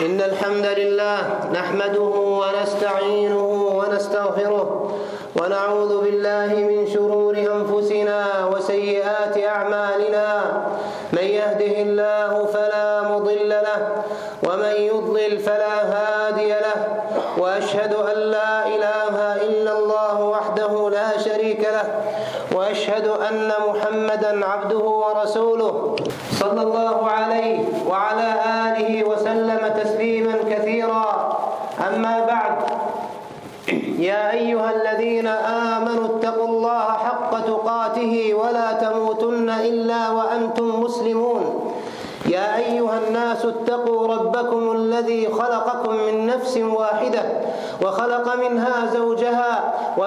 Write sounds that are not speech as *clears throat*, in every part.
إن الحمد لله نحمده ونستعينه ونستغفره ونعوذ بالله من شرور أنفسنا وسيئات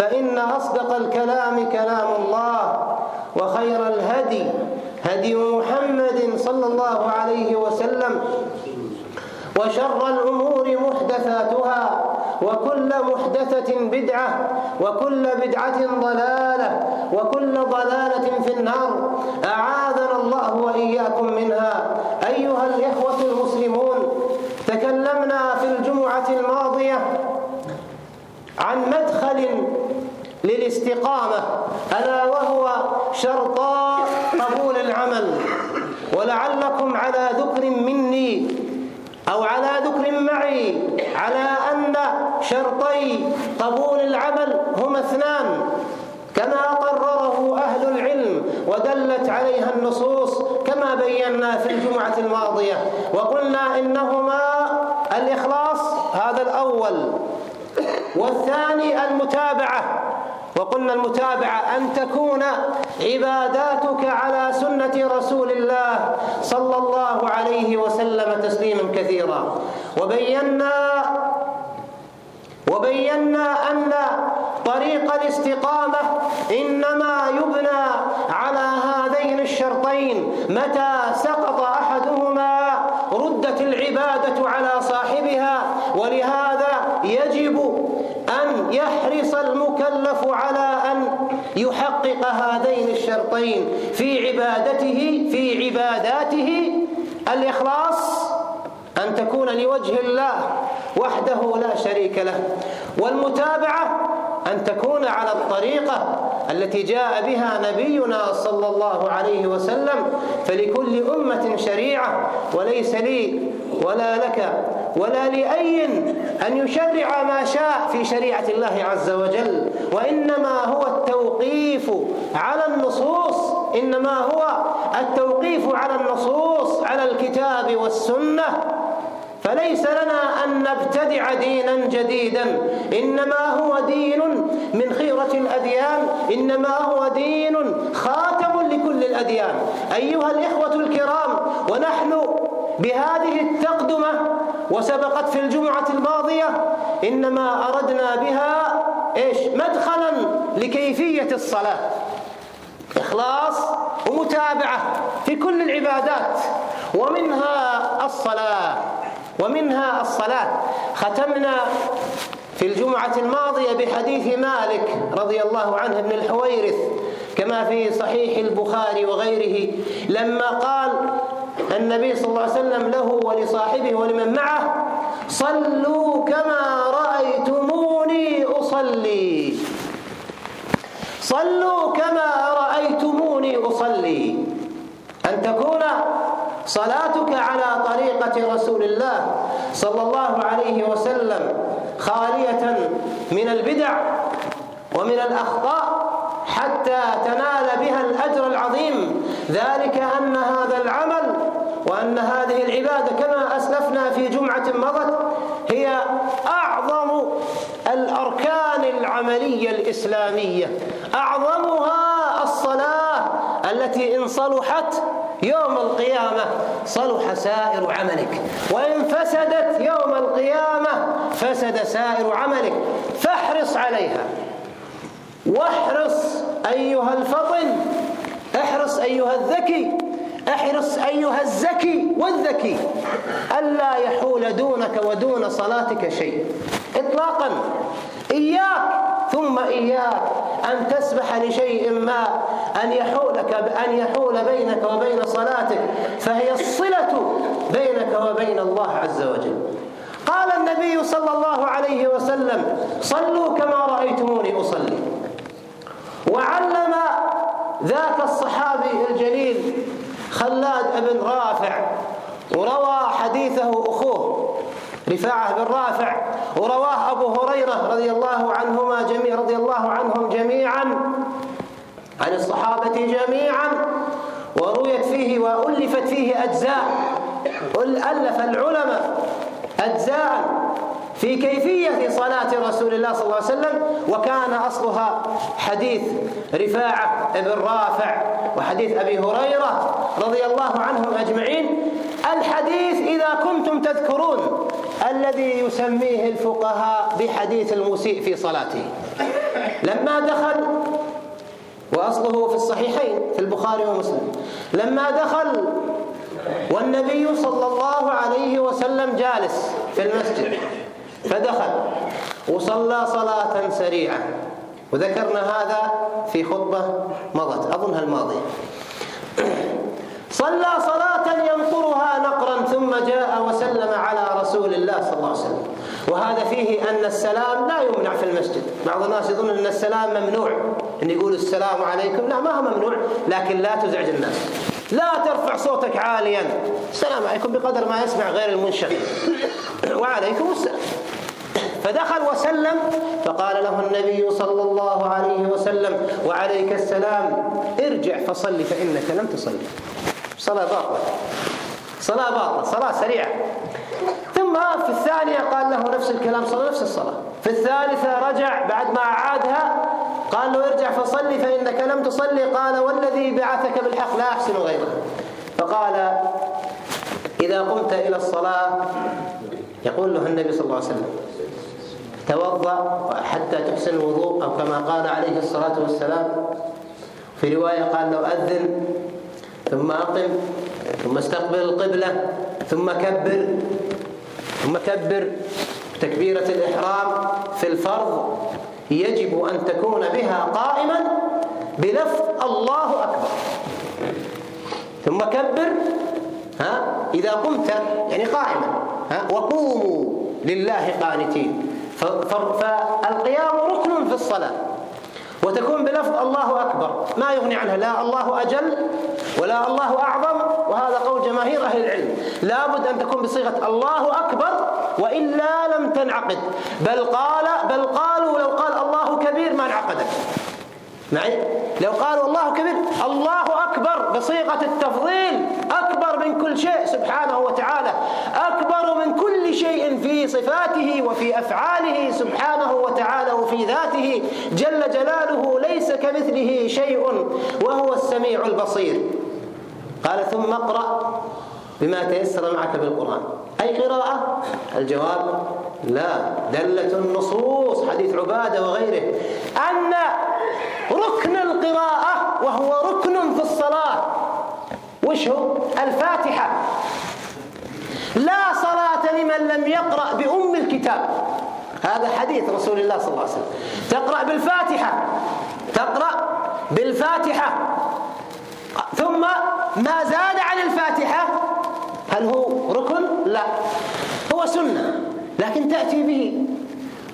فإن أصدق الكلام كلام الله وخير الهدي هدي محمد صلى الله عليه وسلم وشر الأمور محدثاتها وكل محدثة بدعة وكل بدعة ضلالة وكل ضلالة في النار أعاذنا الله وإياكم منها أيها الإخوة المسلمون تكلمنا في الجمعة الماضية عن مدخل للاستقامة ألا وهو شرطا قبول العمل. ولعلكم على ذكر مني أو على ذكر معي على أن شرطي قبول العمل هما اثنان. كما قرره أهل العلم ودلت عليها النصوص كما بينا في الجمعة الماضية. وقلنا إنهما الإخلاص هذا الأول. والثاني المتابعة. وقلنا المتابعة أن تكون عباداتك على سنة رسول الله صلى الله عليه وسلم تسليما كثيرا. وبينا وبينا أن طريق الاستقامة إنما يبنى على هذين الشرطين. متى سقط أحدهما ردت العبادة على صاحبها ولهذا يجب أن يحرص المكلف على أن يحقق هذين الشرطين في عبادته في عباداته. الإخلاص أن تكون لوجه الله وحده لا شريك له. والمتابعة أن تكون على الطريقة التي جاء بها نبينا صلى الله عليه وسلم. فلكل أمة شريعة وليس لي ولا لك ولا لأي أن يشرع ما شاء في شريعة الله عز وجل وإنما هو التوقيف على النصوص إنما هو التوقيف على النصوص على الكتاب والسنة. فليس لنا أن نبتدع دينا جديدا إنما هو دين من خيرة الأديان إنما هو دين خاتم لكل الأديان. أيها الإخوة الكرام ونحن بهذه التقدمة وسبقت في الجمعة الماضية إنما أردنا بها إيش؟ مدخلا لكيفية الصلاة. إخلاص ومتابعة في كل العبادات. ومنها الصلاة. ومنها الصلاة. ختمنا في الجمعة الماضية بحديث مالك رضي الله عنه ابن الحويرث كما في صحيح البخاري وغيره لما قال النبي صلى الله عليه وسلم له ولصاحبه ولمن معه صلوا كما رأيتموني أصلي. صلوا كما رأيتموني أصلي. أن تكون صلاتك على طريقة رسول الله صلى الله عليه وسلم خالية من البدع ومن الأخطاء حتى تنال بها الأجر العظيم. ذلك أن هذا العمل وأن هذه العبادة كما أسلفنا في جمعة مضت هي أعظم الأركان العملية الإسلامية. أعظمها الصلاة التي إن صلحت يوم القيامة صلح سائر عملك. وإن فسدت يوم القيامة فسد سائر عملك. فاحرص عليها. واحرص أيها الفطن احرص أيها الذكي احرص أيها الزكي والذكي. ألا يحول دونك ودون صلاتك شيء. إطلاقا إياك ثم إياك أن تسبح لشيء ما أن يحولك أن يحول بينك وبين صلاتك فهي الصلة بينك وبين الله عز وجل. قال النبي صلى الله عليه وسلم صلوا كما رأيتموني أصلي. وعلم ذاك الصحابي الجليل خلاد بن رافع وروى حديثه أخوه رفاعة بن رافع ورواه أبو هريرة رضي الله عنهما جميع رضي الله عنهم جميعا عن الصحابة جميعا ورويت فيه وألفت فيه أجزاء ألف العلماء أجزاء في كيفية صلاة رسول الله صلى الله عليه وسلم وكان أصلها حديث رفاعة بن رافع وحديث أبي هريرة رضي الله عنهم أجمعين. الحديث إذا كنتم تذكرون الذي يسميه الفقهاء بحديث المسيء في صلاته. لما دخل وأصله في الصحيحين في البخاري ومسلم. لما دخل والنبي صلى الله عليه وسلم جالس في المسجد. فدخل. وصلى صلاة سريعة. وذكرنا هذا في خطبة مضت. أظنها الماضية صلى صلاة ينقرها نقرا ثم جاء وسلم على رسول الله صلى الله عليه وسلم. وهذا فيه أن السلام لا يمنع في المسجد. بعض الناس يظن أن السلام ممنوع. أن يقول السلام عليكم لا ما هو ممنوع. لكن لا تزعج الناس. لا ترفع صوتك عاليا. السلام عليكم بقدر ما يسمع غير المنشغل *coughs* وعليكم السلام. فدخل وسلم فقال له النبي صلى الله عليه وسلم وعليك السلام. ارجع فصلي فإنك لم تصلي. صلاة باطلة. صلاة باطلة. صلاة سريعة. ثم في الثانية قال له نفس الكلام صلى نفس الصلاة. في الثالثة رجع بعد ما أعادها قال له ارجع فصلي فإنك لم تصلي. قال والذي بعثك بالحق لا أحسن غيره. فقال إذا قمت إلى الصلاة يقول له النبي صلى الله عليه وسلم توضأ حتى تحسن الوضوء أو كما قال عليه الصلاة والسلام. في رواية قال لو أذن ثم أقم ثم استقبل القبلة ثم كبر. ثم كبر تكبيرة الإحرام في الفرض يجب أن تكون بها قائما بلفظ الله أكبر. ثم كبر ها إذا قمت يعني قائما ها وقوموا لله قانتين. فالقيام ركن في الصلاة. وتكون بلفظ الله أكبر. ما يغني عنها لا الله أجل ولا الله أعظم وهذا قول جماهير أهل العلم. لابد أن تكون بصيغة الله أكبر وإلا لم تنعقد. بل قال بل قالوا لو قال الله كبير ما انعقدت. معي؟ لو قالوا الله كبير الله أكبر بصيغة التفضيل أكبر من كل شيء سبحانه وتعالى أكبر من كل شيء في صفاته وفي أفعاله سبحانه وتعالى وفي ذاته. جل جلاله ليس كمثله شيء وهو السميع البصير. قال ثم اقرأ. بما تيسر معك بالقرآن. أي قراءة؟ الجواب لا. دلت النصوص حديث عبادة وغيره. أن ركن القراءة وهو ركن في الصلاة. وش هو؟ الفاتحة. لا صلاة لمن لم يقرأ بأم الكتاب. هذا حديث رسول الله صلى الله عليه وسلم. تقرأ بالفاتحة. تقرأ بالفاتحة. ثم ما زاد عن الفاتحة؟ هل هو ركن؟ لا. هو سنة. لكن تأتي به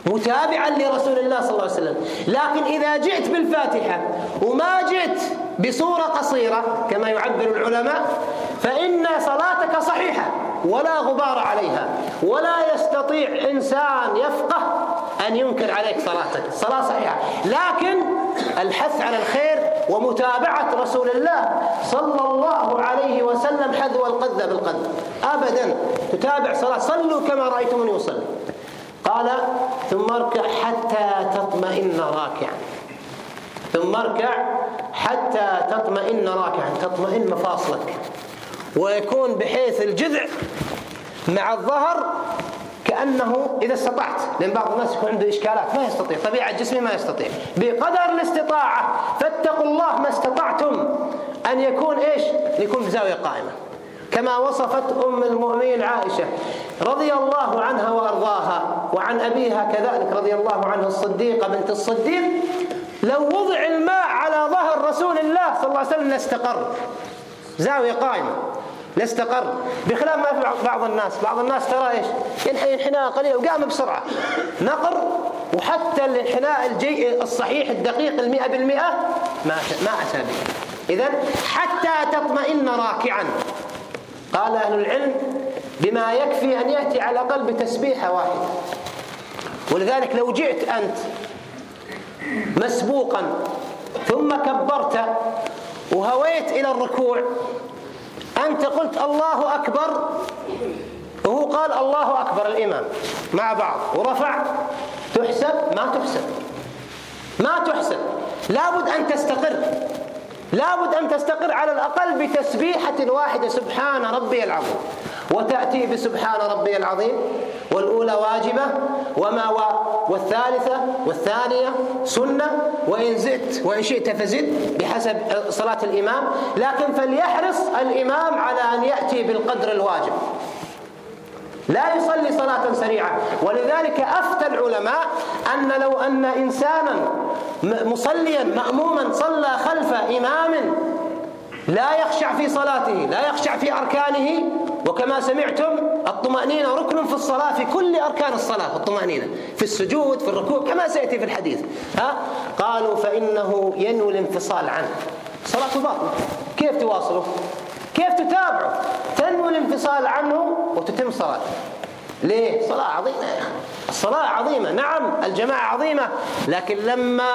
متابعا لرسول الله صلى الله عليه وسلم. لكن إذا جئت بالفاتحة وما جئت بصورة قصيرة كما يعبر العلماء فإن صلاتك صحيحة ولا غبار عليها. ولا يستطيع إنسان يفقه أن ينكر عليك صلاتك. صلاة صحيحة. لكن الحث على الخير ومتابعة رسول الله صلى الله عليه وسلم حذو القذة بالقذ أبدا. تتابع صلاة. صلوا كما رأيتم أن يصل قال ثم اركع حتى تطمئن راكعا. ثم اركع حتى تطمئن راكعا. تطمئن مفاصلك. ويكون بحيث الجذع مع الظهر كأنه إذا استطعت لأن بعض الناس يكون عنده إشكالات ما يستطيع طبيعة جسمه ما يستطيع. بقدر الاستطاعة فاتقوا الله ما استطعتم. أن يكون إيش؟ يكون بزاوية قائمة. كما وصفت أم المؤمنين عائشة رضي الله عنها وأرضاها وعن أبيها كذلك رضي الله عنه الصديقة بنت الصديق لو وضع الماء على ظهر رسول الله صلى الله عليه وسلم لاستقر. زاوية قائمة. لاستقر بخلاف ما في بعض الناس. بعض الناس ترى إيش؟ ينحني انحناء قليل وقام بسرعة. نقر وحتى الانحناء الجي الصحيح الدقيق المئة بالمئة ما ما أتى به. إذا حتى تطمئن راكعا. قال أهل العلم بما يكفي أن يأتي على قلب تسبيحة واحدة ولذلك لو جئت أنت مسبوقا ثم كبرت وهويت إلى الركوع أنت قلت الله أكبر. وهو قال الله أكبر الإمام مع بعض. ورفع. تحسب. ما تحسب. ما تحسب. لابد أن تستقر. لابد أن تستقر على الأقل بتسبيحة واحدة. سبحان ربي العظيم. وتأتي بسبحان ربي العظيم. والأولى واجبة. وما و... والثالثة. والثانية. سنة. وإن زدت وإن شئت فزد بحسب صلاة الإمام لكن فليحرص الإمام على أن يأتي بالقدر الواجب. لا يصلي صلاة سريعة. ولذلك أفتى العلماء أن لو أن إنسانا مصليا مأموما صلى خلف إمام لا يخشع في صلاته لا يخشع في أركانه. وكما سمعتم الطمأنينة ركن في الصلاة في كل أركان الصلاة الطمأنينة في السجود في الركوع كما سيأتي في الحديث. ها؟ قالوا فإنه ينوي الانفصال عنه. صلاة باطلة. كيف تواصله كيف تتابعه تنوي الانفصال عنه وتتم صلاته. ليه؟ صلاة عظيمة يا أخي. الصلاة عظيمة. نعم الجماعة عظيمة لكن لما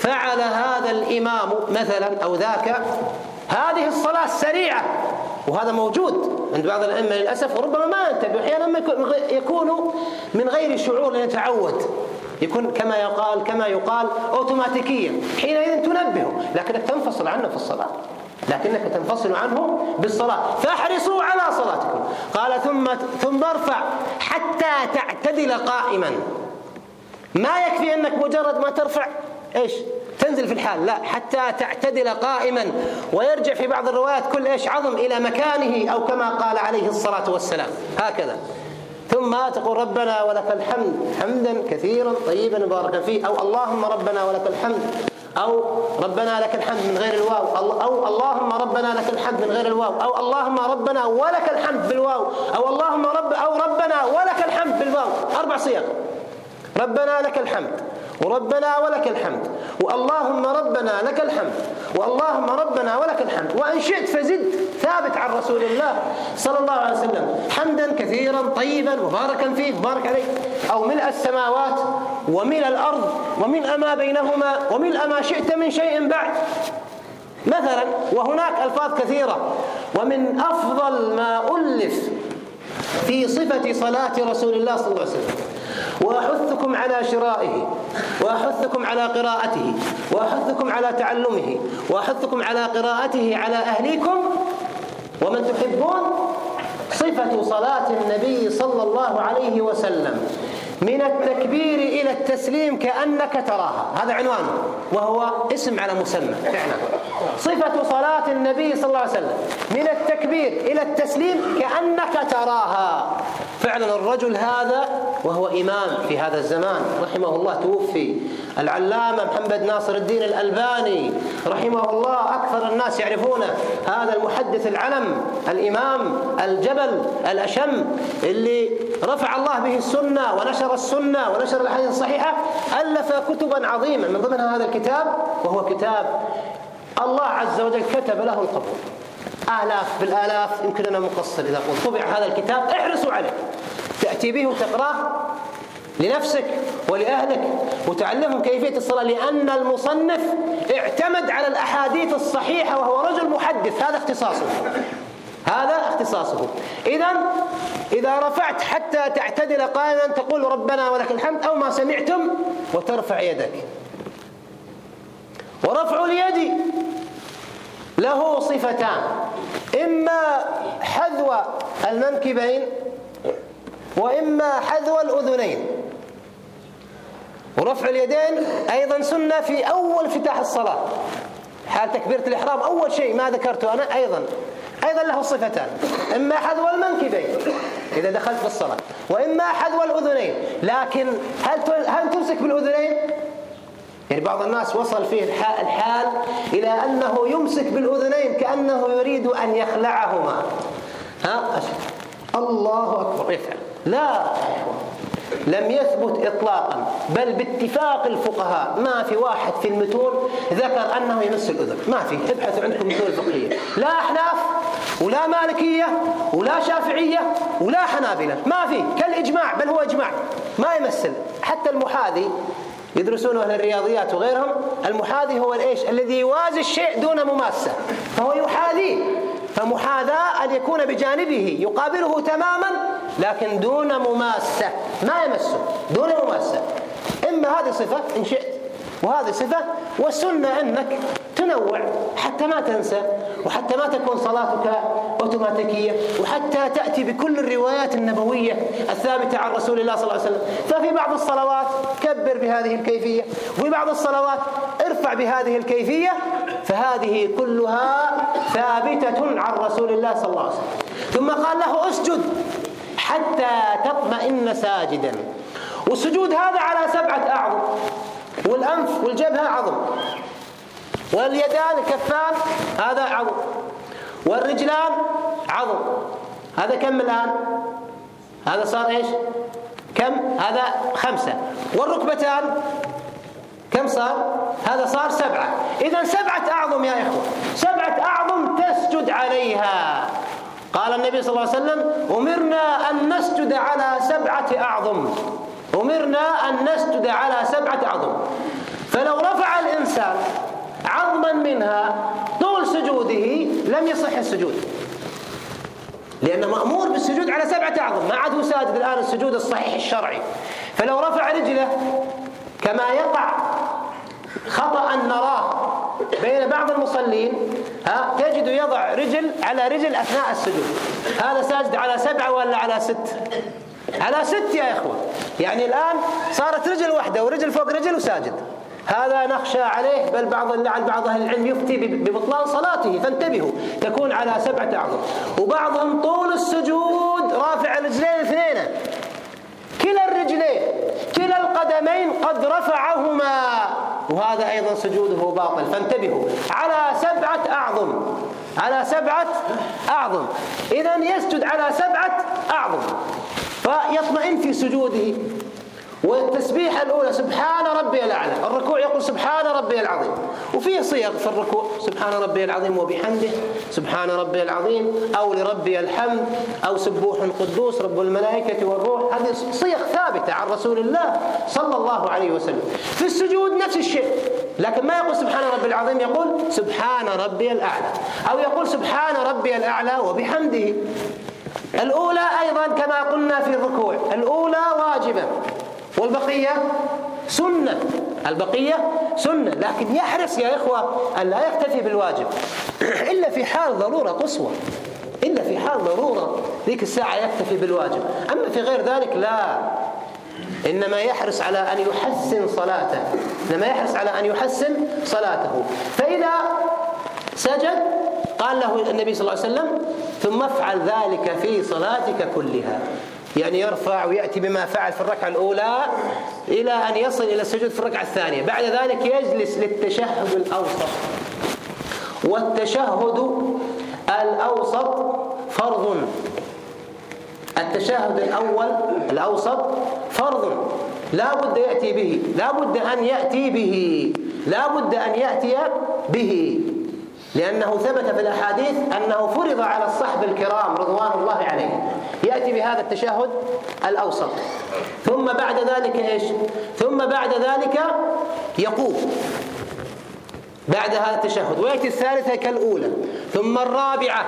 فعل هذا الإمام مثلا أو ذاك هذه الصلاة السريعة. وهذا موجود عند بعض الأئمة للأسف وربما ما ينتبه أحيانا ما يكون من غير شعور أن يتعود. يكون كما يقال كما يقال أوتوماتيكيا. حينئذ تنبهه لكنك تنفصل عنه في الصلاة. لكنك تنفصل عنه بالصلاة. فاحرصوا على صلاتكم. قال ثم ثم ارفع حتى تعتدل قائما. ما يكفي أنك مجرد ما ترفع إيش؟ تنزل في الحال لا حتى تعتدل قائما ويرجع في بعض الروايات كل إيش عظم إلى مكانه أو كما قال عليه الصلاة والسلام. هكذا. ثم تقول ربنا ولك الحمد حمدا كثيرا طيبا مباركا فيه أو اللهم ربنا ولك الحمد أو ربنا لك الحمد من غير الواو أو اللهم ربنا لك الحمد من غير الواو أو اللهم ربنا ولك الحمد بالواو أو اللهم رب أو ربنا ولك الحمد بالواو. أربع صيغ. ربنا لك الحمد. وربنا ولك الحمد. واللهم ربنا لك الحمد. واللهم ربنا ولك الحمد. وإن شئت فزد. ثابت عن رسول الله صلى الله عليه وسلم. حمدا كثيرا طيبا مباركا فيه. مبارك عليه. أو ملء السماوات وملء الأرض وملء ما بينهما وملء ما شئت من شيء بعد. مثلا وهناك ألفاظ كثيرة. ومن أفضل ما ألف في صفة صلاة رسول الله صلى الله عليه وسلم. وأحثكم على شرائه وأحثكم على قراءته وأحثكم على تعلمه وأحثكم على قراءته على أهليكم. ومن تحبون صفة صلاة النبي صلى الله عليه وسلم. من التكبير إلى التسليم كأنك تراها. هذا عنوانه وهو اسم على مسمى. فعلا صفة صلاة النبي صلى الله عليه وسلم. من التكبير إلى التسليم كأنك تراها. فعلا الرجل هذا وهو إمام في هذا الزمان رحمه الله توفي. العلامة محمد ناصر الدين الألباني رحمه الله أكثر الناس يعرفونه. هذا المحدث العلم الإمام الجبل الأشم اللي رفع الله به السنة ونشر السنة ونشر الأحاديث الصحيحة ألف كتبا عظيما. من ضمنها هذا الكتاب وهو كتاب الله عز وجل كتب له القبول. آلاف بالآلاف يمكن أنا مقصر إذا قلت. طبع هذا الكتاب احرصوا عليه. تأتي به وتقرأه. لنفسك ولأهلك وتعلمهم كيفية الصلاة لأن المصنف اعتمد على الأحاديث الصحيحة وهو رجل محدث. هذا اختصاصه. هذا اختصاصه. إذا إذا رفعت حتى تعتدل قائما تقول ربنا ولك الحمد أو ما سمعتم وترفع يدك. ورفع اليد له صفتان. إما حذو المنكبين وإما حذو الأذنين. ورفع اليدين أيضا سنة في أول فتاح الصلاة. حال تكبيرة الإحرام أول شيء ما ذكرته أنا أيضا. أيضا له صفتان إما حذو المنكبين إذا دخلت في الصلاة وإما حذو الأذنين لكن هل هل تمسك بالأذنين؟ يعني بعض الناس وصل فيه الحال إلى أنه يمسك بالأذنين كأنه يريد أن يخلعهما. ها؟ أشهد الله أكبر. يفعل لا. لم يثبت إطلاقا بل باتفاق الفقهاء. ما في واحد في المتون ذكر أنه يمس الأذن. ما في. ابحثوا عندكم متون فقهية. لا أحناف ولا مالكية ولا شافعية ولا حنابلة. ما في. كالإجماع بل هو إجماع. ما يمثل. حتى المحاذي يدرسونه أهل الرياضيات وغيرهم المحاذي هو الإيش؟ الذي يوازي الشيء دون مماسة. فهو يحاذيه. فمحاذاة أن يكون بجانبه يقابله تماما لكن دون مماسة. ما يمسه؟ دون مماسة. إما هذه صفة إن شئت وهذه صفة والسنة أنك تنوع حتى ما تنسى وحتى ما تكون صلاتك أوتوماتيكية وحتى تأتي بكل الروايات النبوية الثابتة عن رسول الله صلى الله عليه وسلم. ففي بعض الصلوات كبر بهذه الكيفية. وفي بعض الصلوات ارفع بهذه الكيفية. فهذه كلها ثابتة عن رسول الله صلى الله عليه وسلم. ثم قال له اسجد حتى تطمئن ساجدا. والسجود هذا على سبعة أعظم والأنف والجبهة عظم واليدان الكفان هذا عظم والرجلان عظم هذا كم الآن؟ هذا صار إيش؟ كم؟ هذا خمسة. والركبتان؟ كم صار؟ هذا صار سبعة. إذا سبعة أعظم يا إخوة. سبعة أعظم تسجد عليها. قال النبي صلى الله عليه وسلم أمرنا أن نسجد على سبعة أعظم. أمرنا أن نسجد على سبعة أعظم. فلو رفع الإنسان عظما منها طول سجوده لم يصح السجود. لأنه مأمور بالسجود على سبعة أعظم. ما عاد هو ساجد الآن السجود الصحيح الشرعي. فلو رفع رجله كما يقع خطأ نراه بين بعض المصلين ها تجد يضع رجل على رجل أثناء السجود. هذا ساجد على سبعة ولا على ست؟ على ست يا إخوة. يعني الآن صارت رجل واحدة ورجل فوق رجل وساجد. هذا نخشى عليه بل بعض لعل بعض أهل العلم يفتي ببطلان صلاته فانتبهوا. تكون على سبعة أعظم. وبعضهم طول السجود رافع رجلين اثنين كلا الرجلين كلا القدمين قد رفعهما. وهذا أيضا سجوده باطل. فانتبهوا. على سبعة أعظم. على سبعة أعظم. إذا يسجد على سبعة أعظم. فيطمئن في سجوده. والتسبيحة الأولى سبحان ربي الأعلى. الركوع يقول سبحان ربي العظيم. وفيه صيغ في الركوع سبحان ربي العظيم وبحمده سبحان ربي العظيم أو لربي الحمد أو سبوح قدوس رب الملائكة والروح. هذه صيغ ثابتة عن رسول الله صلى الله عليه وسلم. في السجود نفس الشيء لكن ما يقول سبحان ربي العظيم يقول سبحان ربي الأعلى. أو يقول سبحان ربي الأعلى وبحمده. الأولى أيضا كما قلنا في الركوع الأولى واجبة. والبقية سنة. البقية سنة. لكن يحرص يا إخوة أن لا يكتفي بالواجب. *clears throat* إلا في حال ضرورة قصوى. إلا في حال ضرورة ذيك الساعة يكتفي بالواجب. أما في غير ذلك لا. إنما يحرص على أن يحسن صلاته. إنما يحرص على أن يحسن صلاته. فإذا سجد قال له النبي صلى الله عليه وسلم ثم افعل ذلك في صلاتك كلها. يعني يرفع ويأتي بما فعل في الركعة الأولى إلى أن يصل إلى السجود في الركعة الثانية. بعد ذلك يجلس للتشهد الأوسط. والتشهد الأوسط فرض. التشهد الأول الأوسط فرض. لا بد يأتي به. لا بد أن يأتي به. لا بد أن يأتي به. لأنه ثبت في الأحاديث أنه فرض على الصحب الكرام رضوان الله عليهم يأتي بهذا التشهد الأوسط. ثم بعد ذلك إيش؟ ثم بعد ذلك يقوم بعد هذا التشهد ويأتي الثالثة كالأولى ثم الرابعة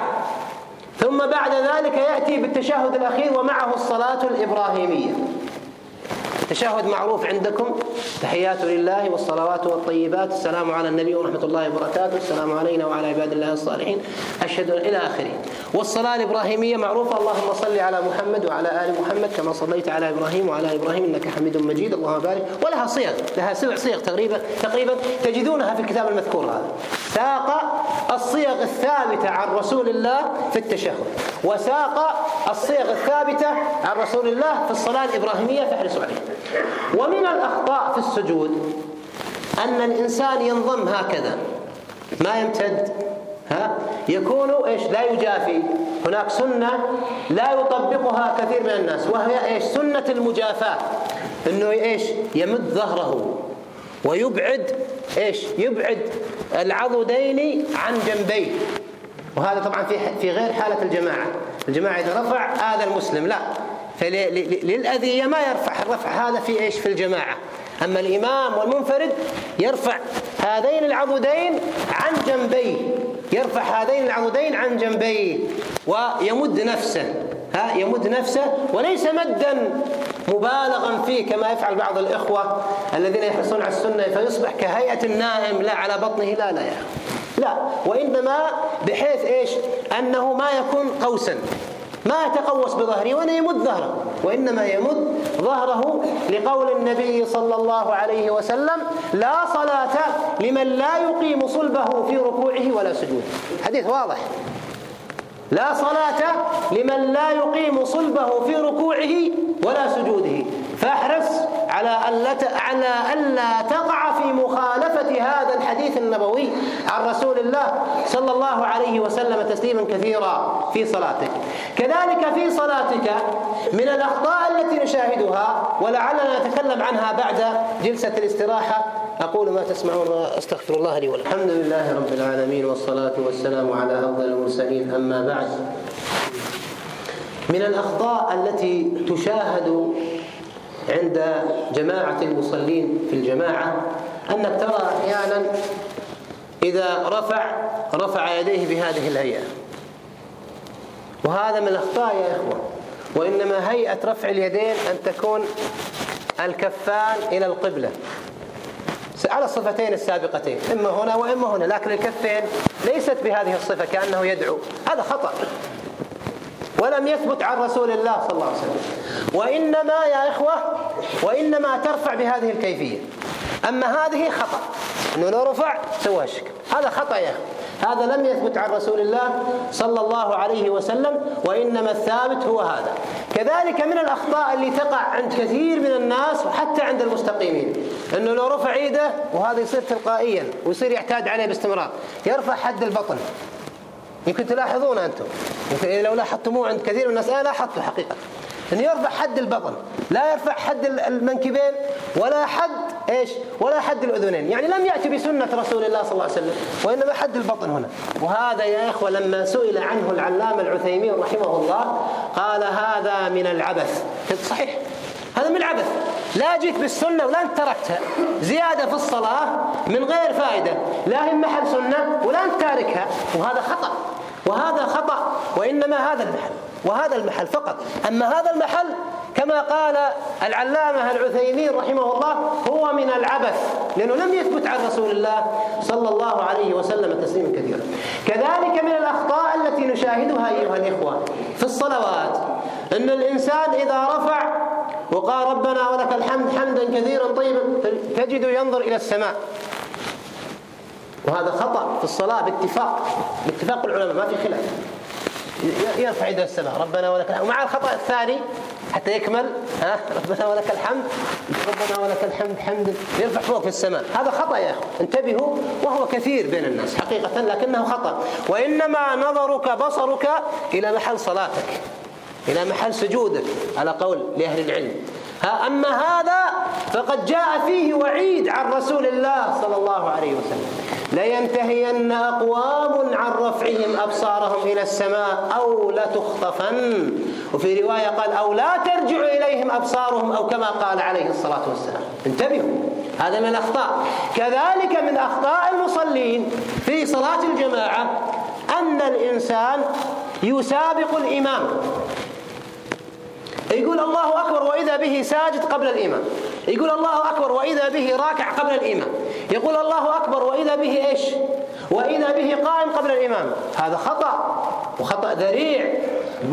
ثم بعد ذلك يأتي بالتشهد الأخير ومعه الصلاة الإبراهيمية. تشهد معروف عندكم. تحيات لله والصلوات والطيبات. السلام على النبي ورحمة الله وبركاته. السلام علينا وعلى عباد الله الصالحين. أشهد إلى آخره. والصلاة الإبراهيمية معروفة. اللهم صل على محمد وعلى آل محمد كما صليت على إبراهيم وعلى آل إبراهيم إنك حميد مجيد. اللهم بارك. ولها صيغ. لها سبع صيغ تقريبا. تقريبا تجدونها في الكتاب المذكور هذا. ساق الصيغ الثابتة عن رسول الله في التشهد. وساق الصيغ الثابتة عن رسول الله في الصلاة الإبراهيمية فاحرصوا عليه ومن الأخطاء في السجود أن الإنسان ينضم هكذا. ما يمتد ها؟ يكون إيش؟ لا يجافي. هناك سنة لا يطبقها كثير من الناس وهي إيش؟ سنة المجافاة. إنه إيش؟ يمد ظهره ويبعد إيش؟ يبعد العضدين عن جنبيه. وهذا طبعا في في غير حالة الجماعة. الجماعة إذا رفع هذا المسلم لا. فللأذية ما يرفع الرفع هذا في إيش؟ في الجماعة. أما الإمام والمنفرد يرفع هذين العمودين عن جنبيه. يرفع هذين العمودين عن جنبيه. ويمد نفسه ها؟ يمد نفسه وليس مدا مبالغا فيه كما يفعل بعض الإخوة الذين يحرصون على السنة. فيصبح كهيئة النائم لا على بطنه لا لا يا أخي. لا وإنما بحيث إيش؟ أنه ما يكون قوسا. ما يتقوس بظهره وأنا يمد ظهره وإنما يمد ظهره لقول النبي صلى الله عليه وسلم لا صلاة لمن لا يقيم صلبه في ركوعه ولا سجوده. حديث واضح. لا صلاة لمن لا يقيم صلبه في ركوعه ولا سجوده. فاحرص على على ألا تقع في مخالفة هذا الحديث النبوي عن رسول الله صلى الله عليه وسلم تسليما كثيرا في صلاتك. كذلك في صلاتك من الأخطاء التي نشاهدها ولعلنا نتكلم عنها بعد جلسة الاستراحة. أقول ما تسمعون وأستغفر الله لي ولكم. الحمد لله رب العالمين والصلاة والسلام على أفضل المرسلين. أما بعد. من الأخطاء التي تشاهد عند جماعة المصلين في الجماعة أنك ترى أحيانا إذا رفع رفع يديه بهذه الهيئة. وهذا من الأخطاء يا إخوة. وإنما هيئة رفع اليدين أن تكون الكفان إلى القبلة. على الصفتين السابقتين إما هنا وإما هنا لكن الكفين ليست بهذه الصفة كأنه يدعو. هذا خطأ. ولم يثبت عن رسول الله صلى الله عليه وسلم. وإنما يا إخوة وإنما ترفع بهذه الكيفية. أما هذه خطأ. أنه لو رفع سوى الشكل هذا خطأ يا أخي. هذا لم يثبت عن رسول الله صلى الله عليه وسلم وإنما الثابت هو هذا. كذلك من الأخطاء اللي تقع عند كثير من الناس وحتى عند المستقيمين. أنه لو رفع إيده وهذا يصير تلقائيا ويصير يعتاد عليه باستمرار. يرفع حد البطن. يمكن تلاحظون أنتم. يمكن لو لاحظتموه عند كثير من الناس أنا لاحظته حقيقة. أن يرفع حد البطن. لا يرفع حد المنكبين ولا حد إيش؟ ولا حد الأذنين. يعني لم يأتي بسنة رسول الله صلى الله عليه وسلم وإنما حد البطن هنا. وهذا يا إخوة لما سئل عنه العلامة العثيمين رحمه الله قال هذا من العبث. صحيح. هذا من العبث. لا جيت بالسنة ولا أنت تركتها. زيادة في الصلاة من غير فائدة. لا هي محل سنة ولا أنت تاركها. وهذا خطأ. وهذا خطأ وإنما هذا المحل. وهذا المحل فقط. أما هذا المحل كما قال العلامة العثيمين رحمه الله هو من العبث لأنه لم يثبت عن رسول الله صلى الله عليه وسلم تسليما كثيرا. كذلك من الأخطاء التي نشاهدها أيها الإخوة في الصلوات أن الإنسان إذا رفع وقال ربنا ولك الحمد حمدا كثيرا طيبا تجد ينظر إلى السماء. وهذا خطأ في الصلاة باتفاق باتفاق العلماء ما في خلاف. يرفع يده السماء. ربنا ولك الحمد. ومع الخطأ الثاني حتى يكمل ها؟ ربنا ولك الحمد. ربنا ولك الحمد. حمد. يرفع فوق في السماء. هذا خطأ يا أخوان. انتبهوا وهو كثير بين الناس حقيقة لكنه خطأ. وإنما نظرك بصرك إلى محل صلاتك إلى محل سجودك على قول لأهل العلم. ها أما هذا فقد جاء فيه وعيد عن رسول الله صلى الله عليه وسلم. لينتهين أقوام عن رفعهم أبصارهم إلى السماء أو لتخطفن. وفي رواية قال أو لا ترجع إليهم أبصارهم أو كما قال عليه الصلاة والسلام. انتبهوا هذا من الأخطاء. كذلك من أخطاء المصلين في صلاة الجماعة أن الإنسان يسابق الإمام. يقول الله أكبر وإذا به ساجد قبل الإمام. يقول الله أكبر وإذا به راكع قبل الإمام. يقول الله أكبر وإذا به إيش؟ وإذا به قائم قبل الإمام. هذا خطأ وخطأ ذريع.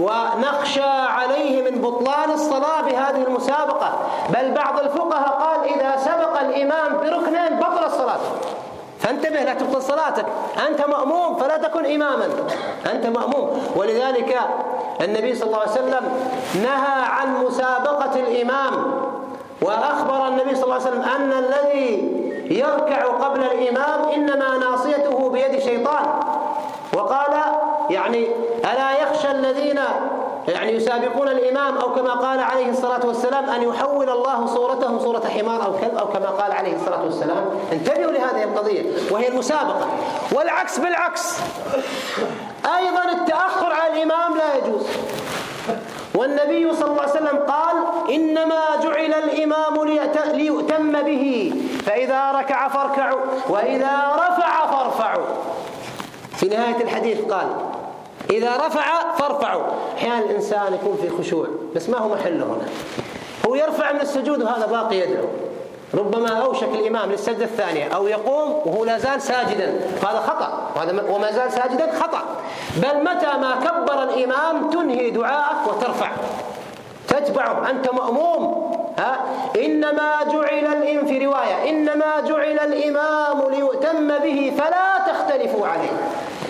ونخشى عليه من بطلان الصلاة بهذه المسابقة. بل بعض الفقهاء قال إذا سبق الإمام بركنين بطل الصلاة. فانتبه لا تبطل صلاتك. أنت مأموم فلا تكن إماما. أنت مأموم. ولذلك النبي صلى الله عليه وسلم نهى عن مسابقة الإمام. وأخبر النبي صلى الله عليه وسلم أن الذي يركع قبل الإمام إنما ناصيته بيد شيطان وقال يعني ألا يخشى الذين يعني يسابقون الإمام أو كما قال عليه الصلاة والسلام أن يحول الله صورتهم صورة حمار أو كلب أو كما قال عليه الصلاة والسلام؟ انتبهوا لهذه القضية وهي المسابقة. والعكس بالعكس. أيضا التأخر على الإمام لا يجوز. والنبي صلى الله عليه وسلم قال إنما جعل الإمام ليؤتم به فإذا ركع فاركعوا وإذا رفع فارفعوا. في نهاية الحديث قال إذا رفع فارفعوا. أحيانا الإنسان يكون في خشوع بس ما هو محله هنا. هو يرفع من السجود وهذا باقي يدعو. ربما أوشك الإمام للسجدة الثانية أو يقوم وهو لا زال ساجدا. فهذا خطأ. وهذا وما زال ساجدا خطأ. بل متى ما كبر الإمام تنهي دعاءك وترفع. تتبعه. أنت مأموم. ها؟ إنما جعل الإمام في رواية. إنما جعل الإمام ليؤتم به فلا تختلفوا عليه.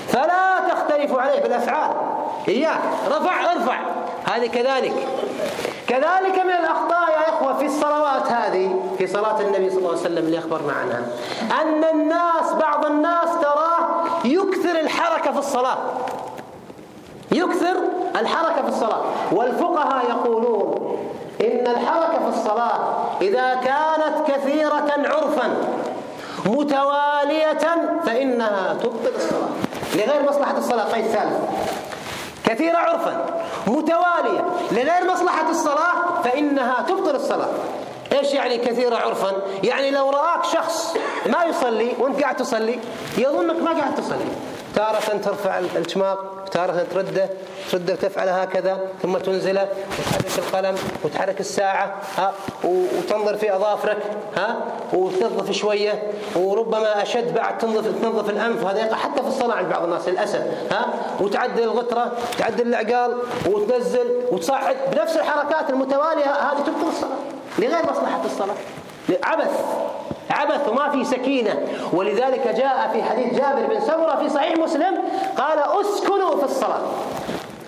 فلا تختلفوا عليه بالأفعال. إياك. رفع ارفع. هذه كذلك. كذلك من الأخطاء في الصلوات هذه في صلاة النبي صلى الله عليه وسلم اللي أخبرنا عنها أن الناس بعض الناس تراه يكثر الحركة في الصلاة. يكثر الحركة في الصلاة. والفقهاء يقولون إن الحركة في الصلاة إذا كانت كثيرة عرفا متوالية فإنها تبطل الصلاة. لغير مصلحة الصلاة قيد ثالث. كثيرة عرفا متوالية. لغير مصلحة الصلاة فإنها تبطل الصلاة. إيش يعني كثيرة عرفا؟ يعني لو رآك شخص ما يصلي وأنت قاعد تصلي يظنك ما قاعد تصلي. تارة ترفع الشماغ تارة ترده ترده تفعله هكذا ثم تنزله وتحرك القلم وتحرك الساعة ها وتنظر في أظافرك ها وتنظف شوية وربما أشد بعد تنظف تنظف الأنف هذا يقع حتى في الصلاة عند بعض الناس للأسف ها وتعدل الغترة تعدل العقال وتنزل وتصعد بنفس الحركات المتوالية هذه تبطل الصلاة لغير مصلحة الصلاة عبث عبث ما في سكينة. ولذلك جاء في حديث جابر بن سمرة في صحيح مسلم قال أسكنوا في الصلاة.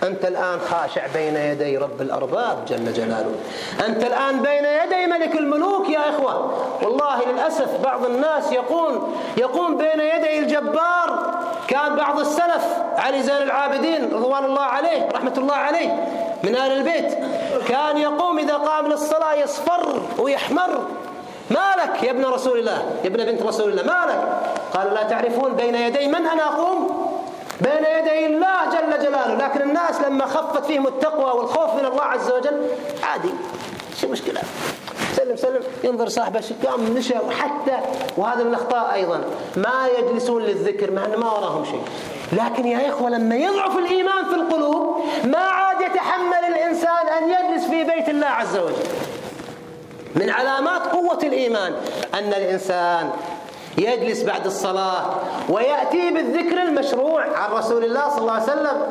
أنت الآن خاشع بين يدي رب الأرباب جل جلاله. أنت الآن بين يدي ملك الملوك يا إخوة. والله للأسف بعض الناس يقوم يقوم بين يدي الجبار كان بعض السلف علي زين العابدين رضوان الله عليه رحمة الله عليه من آل البيت كان يقوم إذا قام للصلاة يصفر ويحمر. ما لك يا ابن رسول الله يا ابن بنت رسول الله ما لك قال لا تعرفون بين يدي من أنا أقوم؟ بين يدي الله جل جلاله. لكن الناس لما خفت فيهم التقوى والخوف من الله عز وجل عادي. شو مشكلة. سلم سلم. ينظر صاحبه قام مشى وحتى وهذا من الأخطاء أيضا. ما يجلسون للذكر مع أنه ما وراهم شيء. لكن يا إخوة لما يضعف الإيمان في القلوب ما عاد يتحمل الإنسان أن يجلس في بيت الله عز وجل. من علامات قوة الإيمان أن الإنسان يجلس بعد الصلاة ويأتي بالذكر المشروع عن رسول الله صلى الله عليه وسلم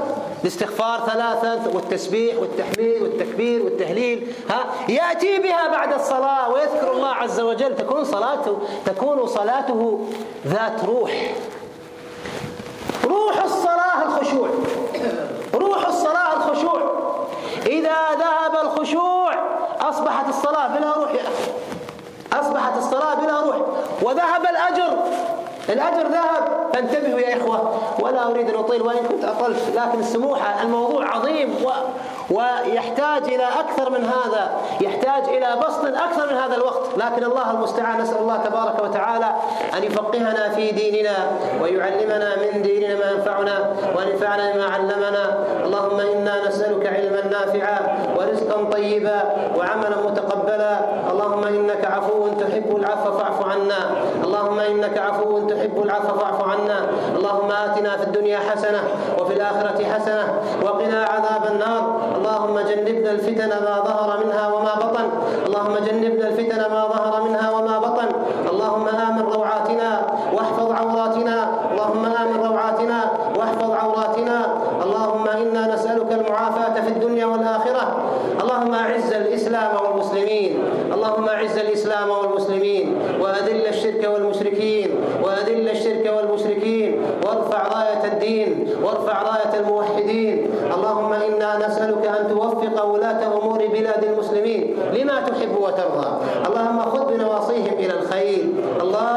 الاستغفار ثلاثا والتسبيح والتحميد والتكبير والتهليل ها يأتي بها بعد الصلاة ويذكر الله عز وجل تكون صلاته تكون صلاته ذات روح. روح الصلاة الخشوع. روح الصلاة الخشوع. إذا ذهب الخشوع أصبحت الصلاة بلا روح. يا أخي أصبحت الصلاة بلا روح. وذهب الأجر. الأجر ذهب. فانتبهوا يا إخوة. ولا أريد أن أطيل وإن كنت أطلت لكن السموحة الموضوع عظيم و ويحتاج إلى أكثر من هذا يحتاج إلى بسط أكثر من هذا الوقت. لكن الله المستعان نسأل الله تبارك وتعالى أن يفقهنا في ديننا ويعلمنا من ديننا ما ينفعنا وينفعنا بما علمنا. اللهم إنا نسألك علما نافعا ورزقا طيبا وعملا متقبلا. اللهم إنك عفو تحب العفو فاعف عنا. اللهم إنك عفو تحب العفو فاعف عنا. اللهم آتنا في الدنيا حسنة وفي الآخرة حسنة وقنا عذاب النار. اللهم جنبنا الفتن ما ظهر منها وما بطن. اللهم جنبنا الفتن ما ظهر منها وما اللہ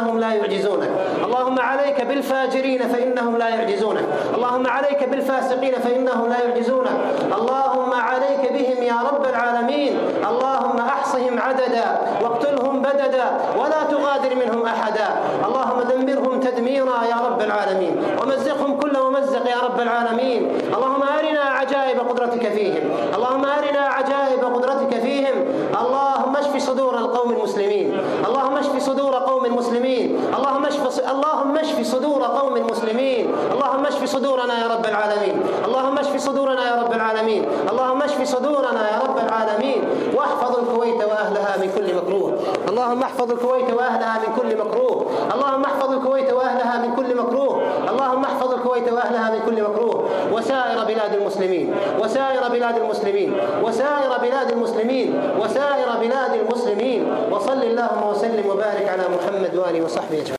فإنهم لا يعجزونك. اللهم عليك بالفاجرين فإنهم لا يعجزونك. اللهم عليك بالفاسقين فإنهم لا يعجزونك. اللهم عليك بهم يا رب العالمين. اللهم أحصهم عددا واقتلهم بددا ولا تغادر منهم أحدا. اللهم دمرهم تدميرا يا رب العالمين. ومزقهم كل ممزق يا رب العالمين. اللهم أرنا عجائب قدرتك فيهم. اللهم أرنا عجائب قدرتك فيهم. اللهم اشف صدور القوم المسلمين. اللهم اشف صدور قوم المسلمين. اللهم اشف اللهم اشف صدور قوم المسلمين. اللهم اشف صدورنا يا رب العالمين. اللهم اشف صدورنا يا رب العالمين. اللهم اشف صدورنا يا رب العالمين. واحفظ الكويت وأهلها من كل مكروه. اللهم احفظ الكويت وأهلها من كل مكروه. اللهم الكويت وأهلها من كل مكروه. اللهم احفظ الكويت وأهلها من كل مكروه. وسائر بلاد المسلمين. وسائر بلاد المسلمين. وسائر بلاد المسلمين. وسائر بلاد المسلمين. وصل اللهم وسلم وبارك على محمد وآله وصحبه أجمعين.